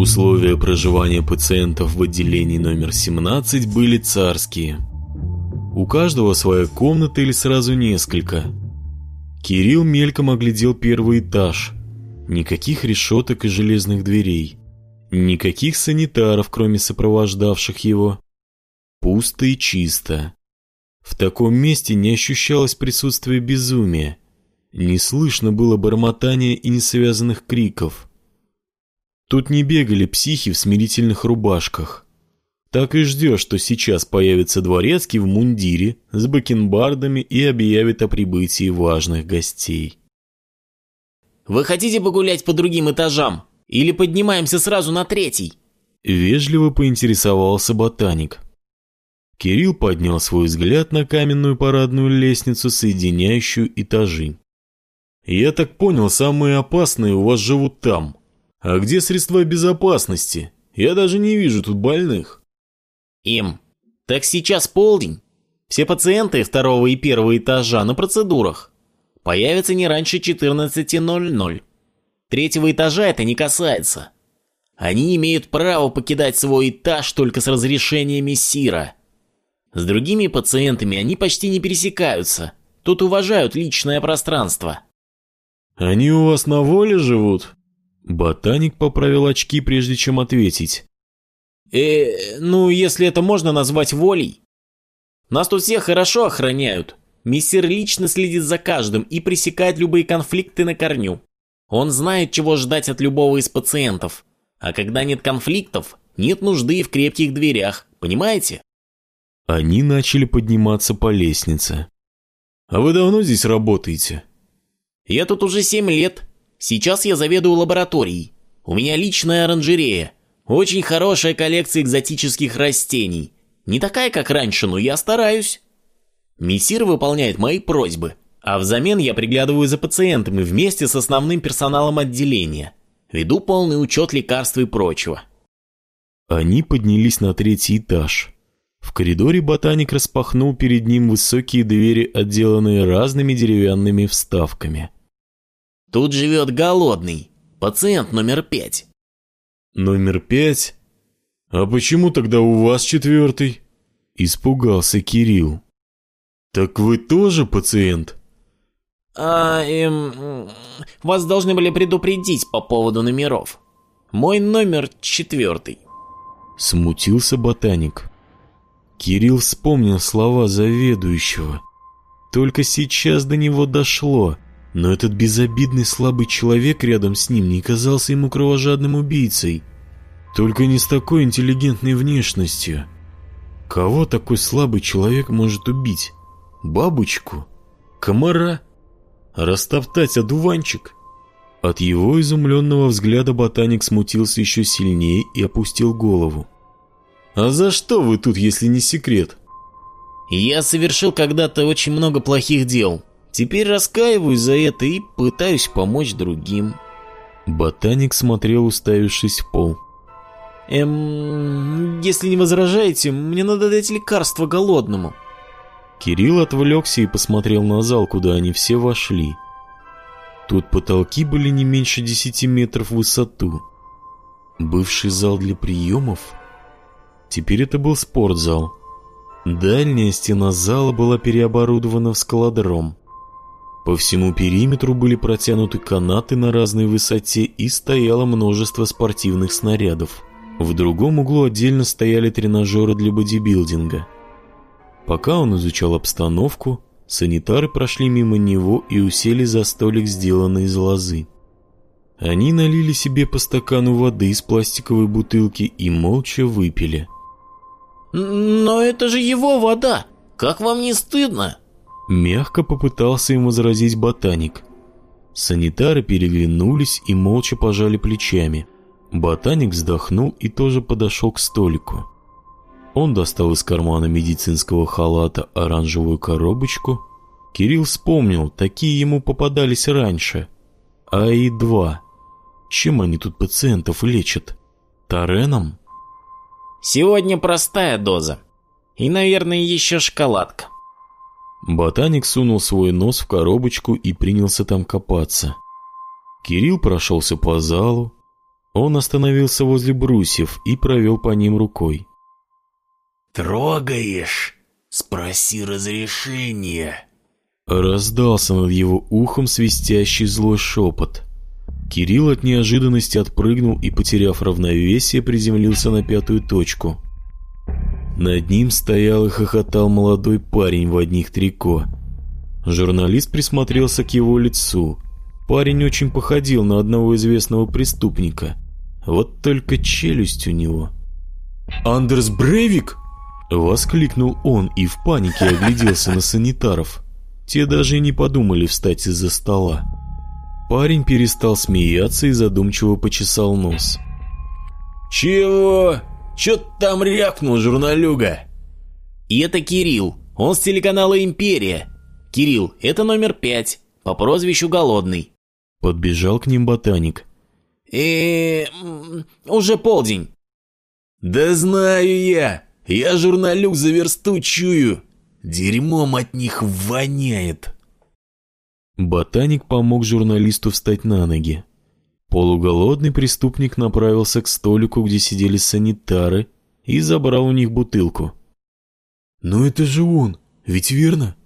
Условия проживания пациентов в отделении номер 17 были царские. У каждого своя комната или сразу несколько. Кирилл мельком оглядел первый этаж. Никаких решеток и железных дверей. Никаких санитаров, кроме сопровождавших его. Пусто и чисто. В таком месте не ощущалось присутствия безумия. Не слышно было бормотания и несвязанных криков – Тут не бегали психи в смирительных рубашках. Так и ждешь, что сейчас появится дворецкий в мундире с бакенбардами и объявит о прибытии важных гостей. «Вы хотите погулять по другим этажам? Или поднимаемся сразу на третий?» Вежливо поинтересовался ботаник. Кирилл поднял свой взгляд на каменную парадную лестницу, соединяющую этажи. «Я так понял, самые опасные у вас живут там», а где средства безопасности? Я даже не вижу тут больных. Им. Так сейчас полдень. Все пациенты второго и первого этажа на процедурах. Появятся не раньше 14.00. Третьего этажа это не касается. Они имеют право покидать свой этаж только с разрешения мессира. С другими пациентами они почти не пересекаются. Тут уважают личное пространство. Они у вас на воле живут? Ботаник поправил очки, прежде чем ответить. «Э, ну, если это можно назвать волей. Нас тут все хорошо охраняют. Мистер лично следит за каждым и пресекает любые конфликты на корню. Он знает, чего ждать от любого из пациентов. А когда нет конфликтов, нет нужды в крепких дверях, понимаете?» Они начали подниматься по лестнице. «А вы давно здесь работаете?» «Я тут уже семь лет», Сейчас я заведую лабораторией. У меня личная оранжерея. Очень хорошая коллекция экзотических растений. Не такая, как раньше, но я стараюсь. Мессир выполняет мои просьбы. А взамен я приглядываю за пациентами вместе с основным персоналом отделения. Веду полный учет лекарств и прочего. Они поднялись на третий этаж. В коридоре ботаник распахнул перед ним высокие двери, отделанные разными деревянными вставками. Тут живет голодный, пациент номер пять». «Номер пять? А почему тогда у вас четвертый?» Испугался Кирилл. «Так вы тоже пациент?» «А, эм, вас должны были предупредить по поводу номеров. Мой номер четвертый». Смутился ботаник. Кирилл вспомнил слова заведующего. Только сейчас до него дошло – но этот безобидный слабый человек рядом с ним не казался ему кровожадным убийцей. Только не с такой интеллигентной внешностью. Кого такой слабый человек может убить? Бабочку? Комара? Растоптать одуванчик? От его изумленного взгляда ботаник смутился еще сильнее и опустил голову. «А за что вы тут, если не секрет?» «Я совершил когда-то очень много плохих дел», Теперь раскаиваюсь за это и пытаюсь помочь другим». Ботаник смотрел, уставившись в пол. «Эм, если не возражаете, мне надо дать лекарство голодному». Кирилл отвлекся и посмотрел на зал, куда они все вошли. Тут потолки были не меньше десяти метров в высоту. Бывший зал для приемов? Теперь это был спортзал. Дальняя стена зала была переоборудована в скалодром. По всему периметру были протянуты канаты на разной высоте и стояло множество спортивных снарядов. В другом углу отдельно стояли тренажеры для бодибилдинга. Пока он изучал обстановку, санитары прошли мимо него и усели за столик, сделанный из лозы. Они налили себе по стакану воды из пластиковой бутылки и молча выпили. «Но это же его вода! Как вам не стыдно?» Мягко попытался им возразить ботаник. Санитары переглянулись и молча пожали плечами. Ботаник вздохнул и тоже подошел к столику. Он достал из кармана медицинского халата оранжевую коробочку. Кирилл вспомнил, такие ему попадались раньше. А и два. Чем они тут пациентов лечат? Тареном? Сегодня простая доза. И, наверное, еще шоколадка. Ботаник сунул свой нос в коробочку и принялся там копаться. Кирилл прошелся по залу. Он остановился возле брусьев и провел по ним рукой. «Трогаешь? Спроси разрешение!» Раздался над его ухом свистящий злой шепот. Кирилл от неожиданности отпрыгнул и, потеряв равновесие, приземлился на пятую точку. Над ним стоял и хохотал молодой парень в одних трико. Журналист присмотрелся к его лицу. Парень очень походил на одного известного преступника. Вот только челюсть у него. «Андерс Брейвик?» Воскликнул он и в панике огляделся на санитаров. Те даже не подумали встать из-за стола. Парень перестал смеяться и задумчиво почесал нос. «Чего?» Чё там рякнул, журналюга?» И это Кирилл. Он с телеканала «Империя». «Кирилл, это номер пять, по прозвищу Голодный». Подбежал к ним ботаник. э уже полдень». «Да знаю я. Я журналюк за версту чую. Дерьмом от них воняет». Ботаник помог журналисту встать на ноги. Полуголодный преступник направился к столику, где сидели санитары, и забрал у них бутылку. «Но это же он, ведь верно?»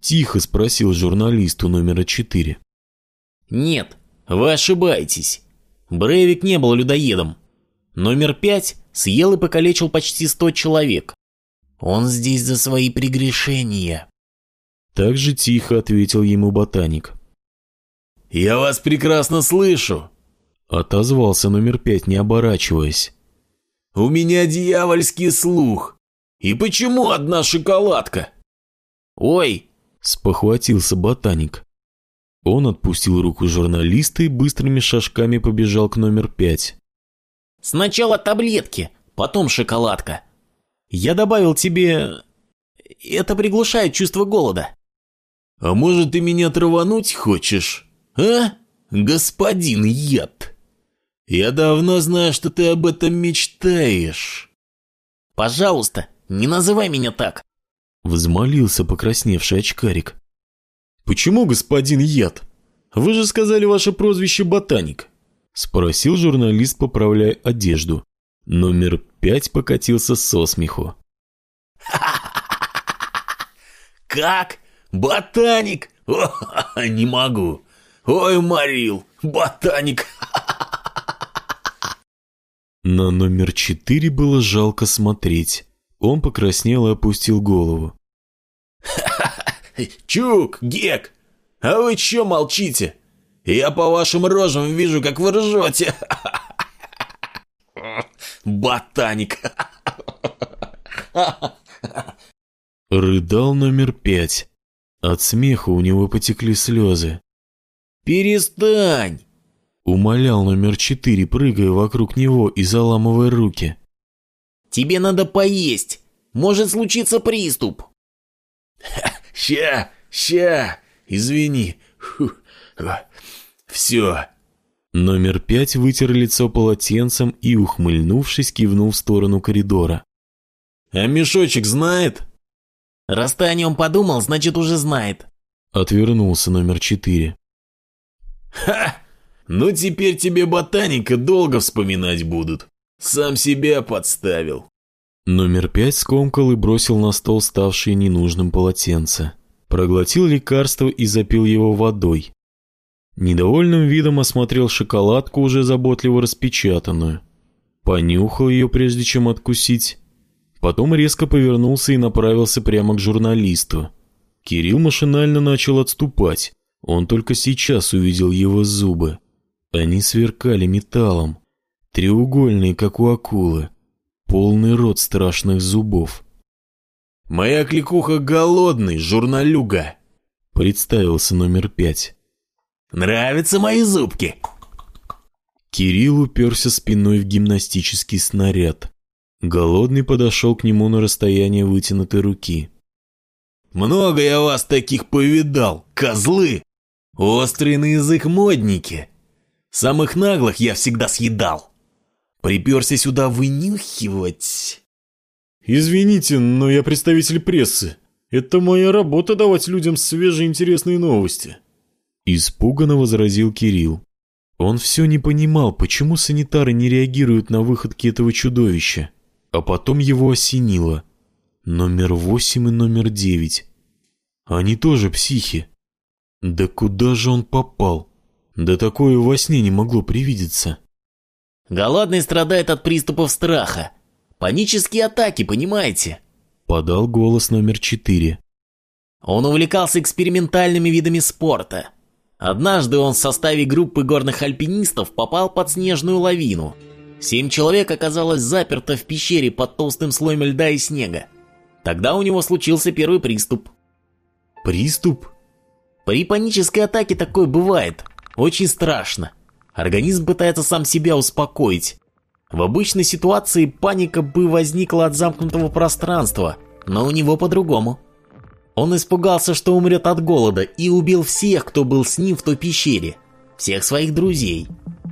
Тихо спросил журналисту номера четыре. «Нет, вы ошибаетесь. Брейвик не был людоедом. Номер пять съел и покалечил почти сто человек. Он здесь за свои прегрешения». Так же тихо ответил ему ботаник. «Я вас прекрасно слышу!» — отозвался номер пять, не оборачиваясь. «У меня дьявольский слух! И почему одна шоколадка?» «Ой!» — спохватился ботаник. Он отпустил руку журналиста и быстрыми шажками побежал к номер пять. «Сначала таблетки, потом шоколадка. Я добавил тебе... Это приглушает чувство голода». «А может, ты меня травануть хочешь?» «А, господин Яд, я давно знаю, что ты об этом мечтаешь». «Пожалуйста, не называй меня так!» Взмолился покрасневший очкарик. «Почему господин Яд? Вы же сказали ваше прозвище «Ботаник». Спросил журналист, поправляя одежду. Номер пять покатился со смеху. «Как? Ботаник? О, не могу! «Ой, морил! Ботаник!» На номер четыре было жалко смотреть. Он покраснел и опустил голову. «Чук, Гек, а вы чё молчите? Я по вашим рожам вижу, как вы ржете!» «Ботаник!» Рыдал номер пять. От смеха у него потекли слезы. «Перестань!» – умолял номер четыре, прыгая вокруг него и заламывая руки. «Тебе надо поесть! Может случиться приступ!» «Ща! Ща! Извини! Все!» Номер пять вытер лицо полотенцем и, ухмыльнувшись, кивнул в сторону коридора. «А мешочек знает?» «Раз ты о нем подумал, значит, уже знает», — отвернулся номер четыре. Ха! Но теперь тебе ботаника долго вспоминать будут. Сам себя подставил. Номер пять скомкал и бросил на стол ставшее ненужным полотенце. Проглотил лекарство и запил его водой. Недовольным видом осмотрел шоколадку, уже заботливо распечатанную. Понюхал ее, прежде чем откусить. Потом резко повернулся и направился прямо к журналисту. Кирилл машинально начал отступать. Он только сейчас увидел его зубы. Они сверкали металлом, треугольные, как у акулы, полный рот страшных зубов. «Моя кликуха голодный, журналюга!» — представился номер пять. «Нравятся мои зубки!» Кирилл уперся спиной в гимнастический снаряд. Голодный подошел к нему на расстояние вытянутой руки. «Много я вас таких повидал, козлы!» Острый на язык модники. Самых наглых я всегда съедал. Приперся сюда вынюхивать. Извините, но я представитель прессы. Это моя работа давать людям свежие интересные новости. Испуганно возразил Кирилл. Он все не понимал, почему санитары не реагируют на выходки этого чудовища. А потом его осенило. Номер восемь и номер девять. Они тоже психи. Да куда же он попал? Да такое во сне не могло привидеться. Голодный страдает от приступов страха. Панические атаки, понимаете? Подал голос номер четыре. Он увлекался экспериментальными видами спорта. Однажды он в составе группы горных альпинистов попал под снежную лавину. Семь человек оказалось заперто в пещере под толстым слоем льда и снега. Тогда у него случился первый приступ. Приступ? При панической атаке такое бывает. Очень страшно. Организм пытается сам себя успокоить. В обычной ситуации паника бы возникла от замкнутого пространства, но у него по-другому. Он испугался, что умрет от голода, и убил всех, кто был с ним в той пещере. Всех своих друзей.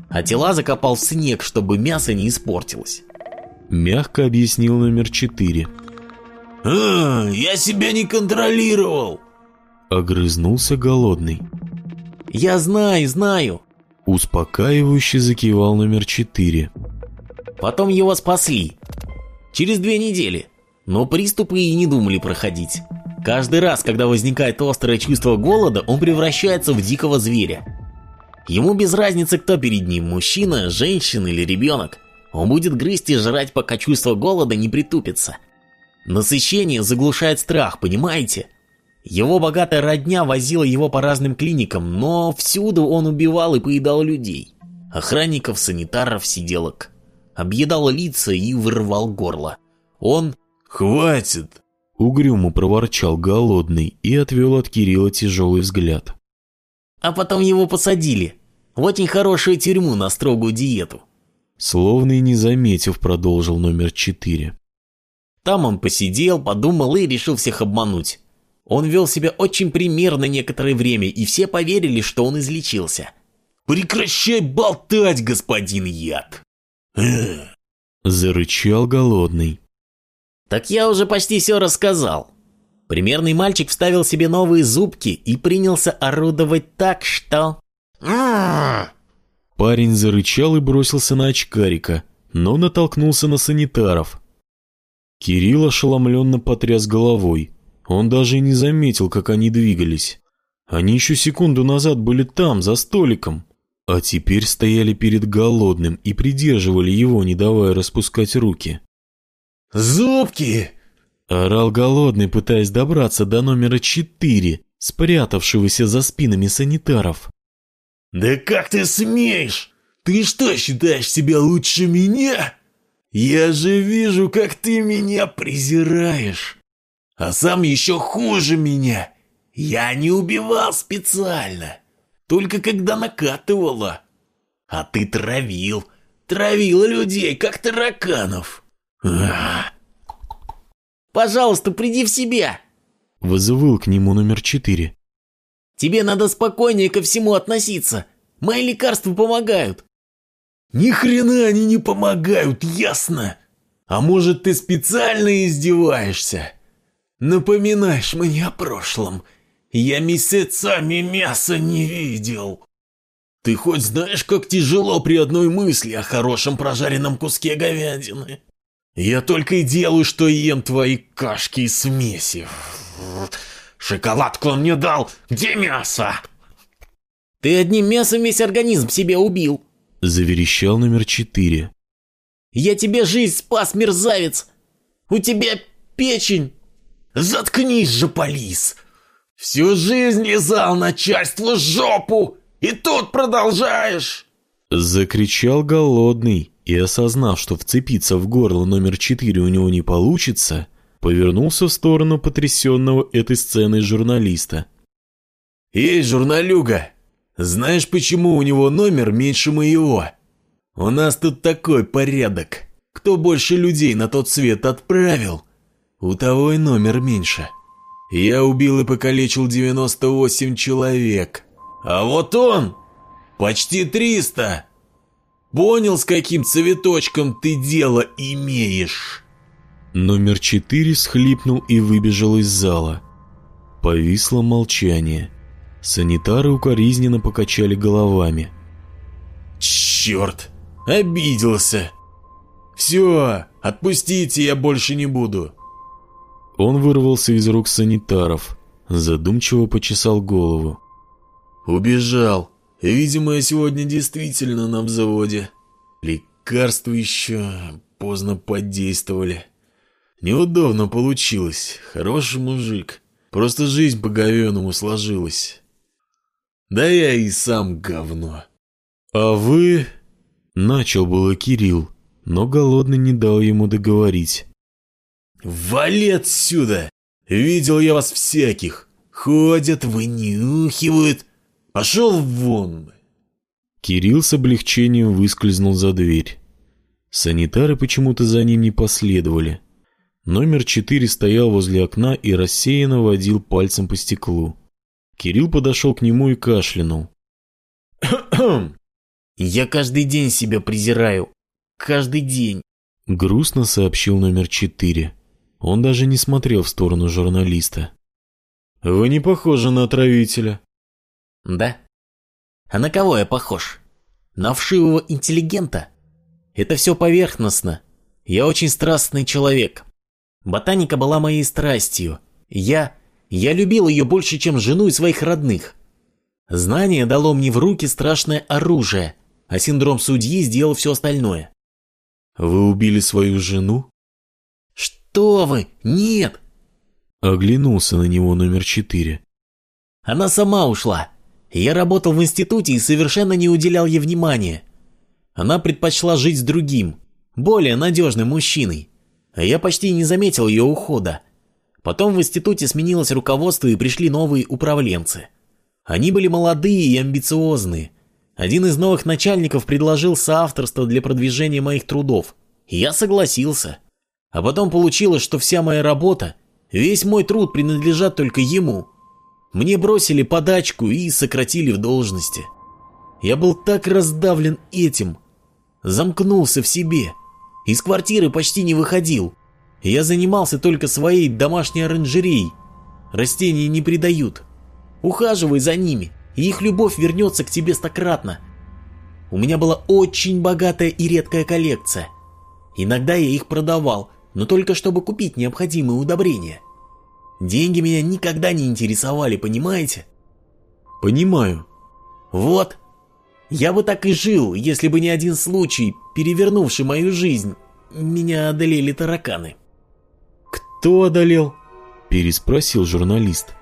А тела закопал в снег, чтобы мясо не испортилось. Мягко объяснил номер четыре. «А, я себя не контролировал!» Огрызнулся голодный. «Я знаю, знаю!» Успокаивающе закивал номер четыре. «Потом его спасли. Через две недели. Но приступы и не думали проходить. Каждый раз, когда возникает острое чувство голода, он превращается в дикого зверя. Ему без разницы, кто перед ним, мужчина, женщина или ребенок. Он будет грызть и жрать, пока чувство голода не притупится. Насыщение заглушает страх, понимаете? Его богатая родня возила его по разным клиникам, но всюду он убивал и поедал людей. Охранников, санитаров, сиделок. Объедал лица и вырвал горло. Он... «Хватит!» Угрюмо проворчал голодный и отвел от Кирилла тяжелый взгляд. «А потом его посадили. В очень хорошую тюрьму на строгую диету». Словно и не заметив, продолжил номер четыре. Там он посидел, подумал и решил всех обмануть. Он вел себя очень примерно некоторое время, и все поверили, что он излечился. «Прекращай болтать, господин яд!» Зарычал голодный. «Так я уже почти все рассказал». Примерный мальчик вставил себе новые зубки и принялся орудовать так, что... Парень зарычал и бросился на очкарика, но натолкнулся на санитаров. Кирилл ошеломленно потряс головой. Он даже и не заметил, как они двигались. Они еще секунду назад были там, за столиком, а теперь стояли перед голодным и придерживали его, не давая распускать руки. «Зубки!» – орал голодный, пытаясь добраться до номера четыре, спрятавшегося за спинами санитаров. «Да как ты смеешь? Ты что, считаешь себя лучше меня? Я же вижу, как ты меня презираешь!» А сам еще хуже меня. Я не убивал специально. Только когда накатывало. А ты травил. Травил людей, как тараканов. А. Пожалуйста, приди в себя. Вызывал к нему номер четыре. Тебе надо спокойнее ко всему относиться. Мои лекарства помогают. Ни хрена они не помогают, ясно? А может, ты специально издеваешься? Напоминаешь мне о прошлом. Я месяцами мяса не видел. Ты хоть знаешь, как тяжело при одной мысли о хорошем прожаренном куске говядины? Я только и делаю, что ем твои кашки и смеси. Шоколадку он мне дал. Где мясо? Ты одним мясом весь организм себе убил. Заверещал номер четыре. Я тебе жизнь спас, мерзавец. У тебя печень Заткнись же, полис! Всю жизнь лизал начальству жопу, и тут продолжаешь!» Закричал голодный и, осознав, что вцепиться в горло номер четыре у него не получится, повернулся в сторону потрясенного этой сценой журналиста. «Эй, журналюга, знаешь, почему у него номер меньше моего? У нас тут такой порядок. Кто больше людей на тот свет отправил, у того и номер меньше. Я убил и покалечил 98 человек. А вот он! Почти 300! Понял, с каким цветочком ты дело имеешь?» Номер четыре схлипнул и выбежал из зала. Повисло молчание. Санитары укоризненно покачали головами. «Черт! Обиделся! Все, отпустите, я больше не буду!» Он вырвался из рук санитаров, задумчиво почесал голову. «Убежал. Видимо, я сегодня действительно на взводе. Лекарства еще поздно подействовали. Неудобно получилось. Хороший мужик. Просто жизнь по-говеному сложилась. Да я и сам говно». «А вы...» — начал было Кирилл, но голодный не дал ему договорить. «Вали отсюда! Видел я вас всяких! Ходят, вынюхивают! Пошел вон!» Кирилл с облегчением выскользнул за дверь. Санитары почему-то за ним не последовали. Номер четыре стоял возле окна и рассеянно водил пальцем по стеклу. Кирилл подошел к нему и кашлянул. «Я каждый день себя презираю. Каждый день», — грустно сообщил номер четыре. Он даже не смотрел в сторону журналиста. «Вы не похожи на отравителя». «Да? А на кого я похож? На вшивого интеллигента? Это все поверхностно. Я очень страстный человек. Ботаника была моей страстью. Я... я любил ее больше, чем жену и своих родных. Знание дало мне в руки страшное оружие, а синдром судьи сделал все остальное». «Вы убили свою жену?» «Что вы? Нет!» Оглянулся на него номер четыре. «Она сама ушла. Я работал в институте и совершенно не уделял ей внимания. Она предпочла жить с другим, более надежным мужчиной. Я почти не заметил ее ухода. Потом в институте сменилось руководство и пришли новые управленцы. Они были молодые и амбициозные. Один из новых начальников предложил соавторство для продвижения моих трудов. Я согласился. А потом получилось, что вся моя работа, весь мой труд принадлежат только ему. Мне бросили подачку и сократили в должности. Я был так раздавлен этим. Замкнулся в себе. Из квартиры почти не выходил. Я занимался только своей домашней оранжереей. Растения не предают. Ухаживай за ними, и их любовь вернется к тебе стократно. У меня была очень богатая и редкая коллекция. Иногда я их продавал, но только чтобы купить необходимые удобрения. Деньги меня никогда не интересовали, понимаете? Понимаю. Вот. Я бы так и жил, если бы не один случай, перевернувший мою жизнь. Меня одолели тараканы. Кто одолел? Переспросил журналист.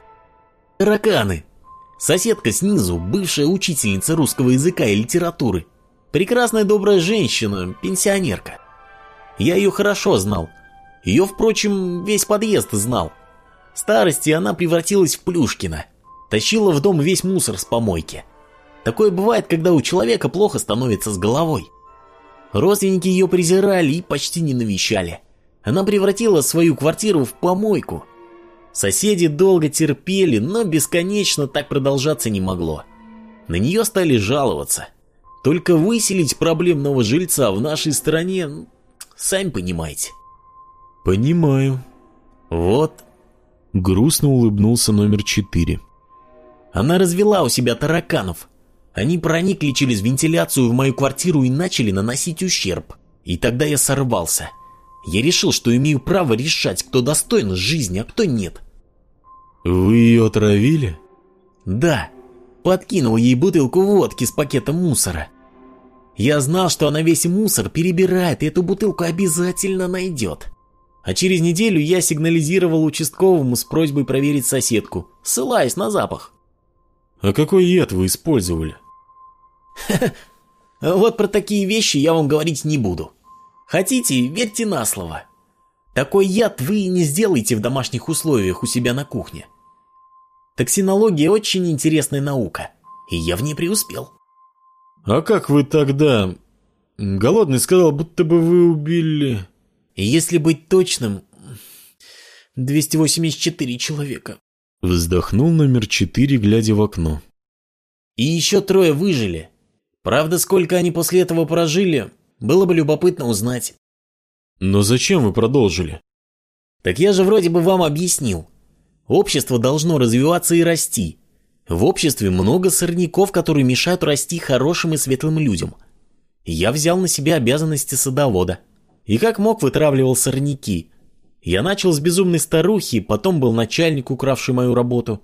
Тараканы. Соседка снизу, бывшая учительница русского языка и литературы. Прекрасная добрая женщина, пенсионерка. Я ее хорошо знал, ее, впрочем, весь подъезд знал. Старости она превратилась в Плюшкина. Тащила в дом весь мусор с помойки. Такое бывает, когда у человека плохо становится с головой. Родственники ее презирали и почти не навещали. Она превратила свою квартиру в помойку. Соседи долго терпели, но бесконечно так продолжаться не могло. На нее стали жаловаться. Только выселить проблемного жильца в нашей стране, ну, сами понимаете. «Понимаю. Вот». Грустно улыбнулся номер четыре. «Она развела у себя тараканов. Они проникли через вентиляцию в мою квартиру и начали наносить ущерб. И тогда я сорвался. Я решил, что имею право решать, кто достоин жизни, а кто нет». «Вы ее отравили?» «Да. Подкинул ей бутылку водки с пакетом мусора. Я знал, что она весь мусор перебирает и эту бутылку обязательно найдет. А через неделю я сигнализировал участковому с просьбой проверить соседку, ссылаясь на запах. «А какой яд вы использовали?» вот про такие вещи я вам говорить не буду. Хотите, верьте на слово. Такой яд вы не сделаете в домашних условиях у себя на кухне. Токсинология очень интересная наука, и я в ней преуспел. А как вы тогда... Голодный сказал, будто бы вы убили... Если быть точным, 284 человека. Вздохнул номер четыре, глядя в окно. И еще трое выжили. Правда, сколько они после этого прожили, было бы любопытно узнать. Но зачем вы продолжили? Так я же вроде бы вам объяснил. Общество должно развиваться и расти. В обществе много сорняков, которые мешают расти хорошим и светлым людям. Я взял на себя обязанности садовода и как мог вытравливал сорняки. Я начал с безумной старухи, потом был начальник, укравший мою работу.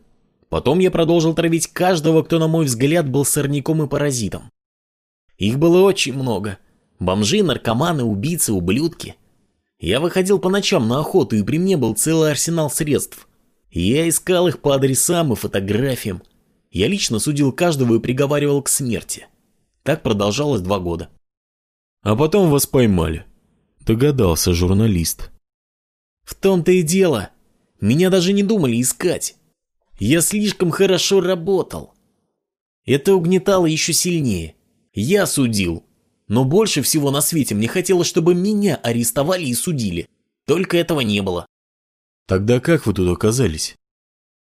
Потом я продолжил травить каждого, кто, на мой взгляд, был сорняком и паразитом. Их было очень много. Бомжи, наркоманы, убийцы, ублюдки. Я выходил по ночам на охоту, и при мне был целый арсенал средств. Я искал их по адресам и фотографиям. Я лично судил каждого и приговаривал к смерти. Так продолжалось два года. А потом вас поймали. Догадался журналист. В том-то и дело. Меня даже не думали искать. Я слишком хорошо работал. Это угнетало еще сильнее. Я судил. Но больше всего на свете мне хотелось, чтобы меня арестовали и судили. Только этого не было. Тогда как вы тут оказались?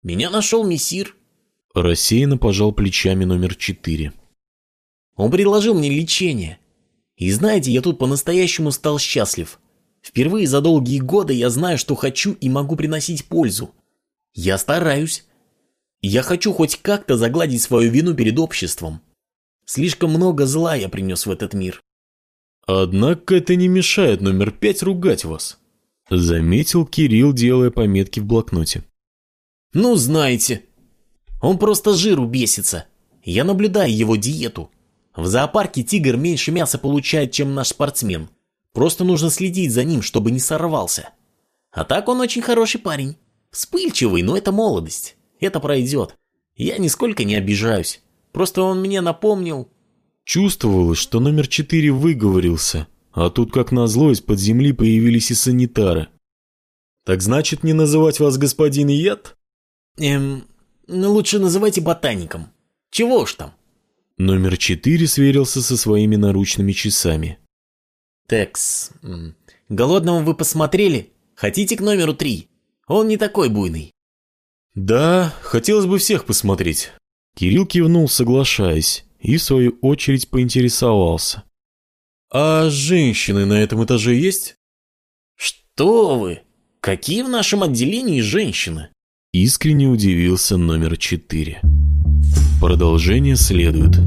Меня нашел мессир. Рассеянно пожал плечами номер четыре. Он предложил мне лечение. И знаете, я тут по-настоящему стал счастлив. Впервые за долгие годы я знаю, что хочу и могу приносить пользу. Я стараюсь. Я хочу хоть как-то загладить свою вину перед обществом. Слишком много зла я принес в этот мир. Однако это не мешает номер пять ругать вас. Заметил Кирилл, делая пометки в блокноте. Ну, знаете. Он просто жиру бесится. Я наблюдаю его диету. В зоопарке тигр меньше мяса получает, чем наш спортсмен. Просто нужно следить за ним, чтобы не сорвался. А так он очень хороший парень. Вспыльчивый, но это молодость. Это пройдет. Я нисколько не обижаюсь. Просто он мне напомнил... Чувствовалось, что номер четыре выговорился. А тут, как назло, из-под земли появились и санитары. «Так значит, не называть вас господин Яд?» «Эм, ну лучше называйте ботаником. Чего уж там?» Номер четыре сверился со своими наручными часами. «Текс, голодного вы посмотрели? Хотите к номеру три? Он не такой буйный». «Да, хотелось бы всех посмотреть». Кирилл кивнул, соглашаясь, и в свою очередь поинтересовался. «А женщины на этом этаже есть?» «Что вы? Какие в нашем отделении женщины?» Искренне удивился номер четыре. Продолжение следует.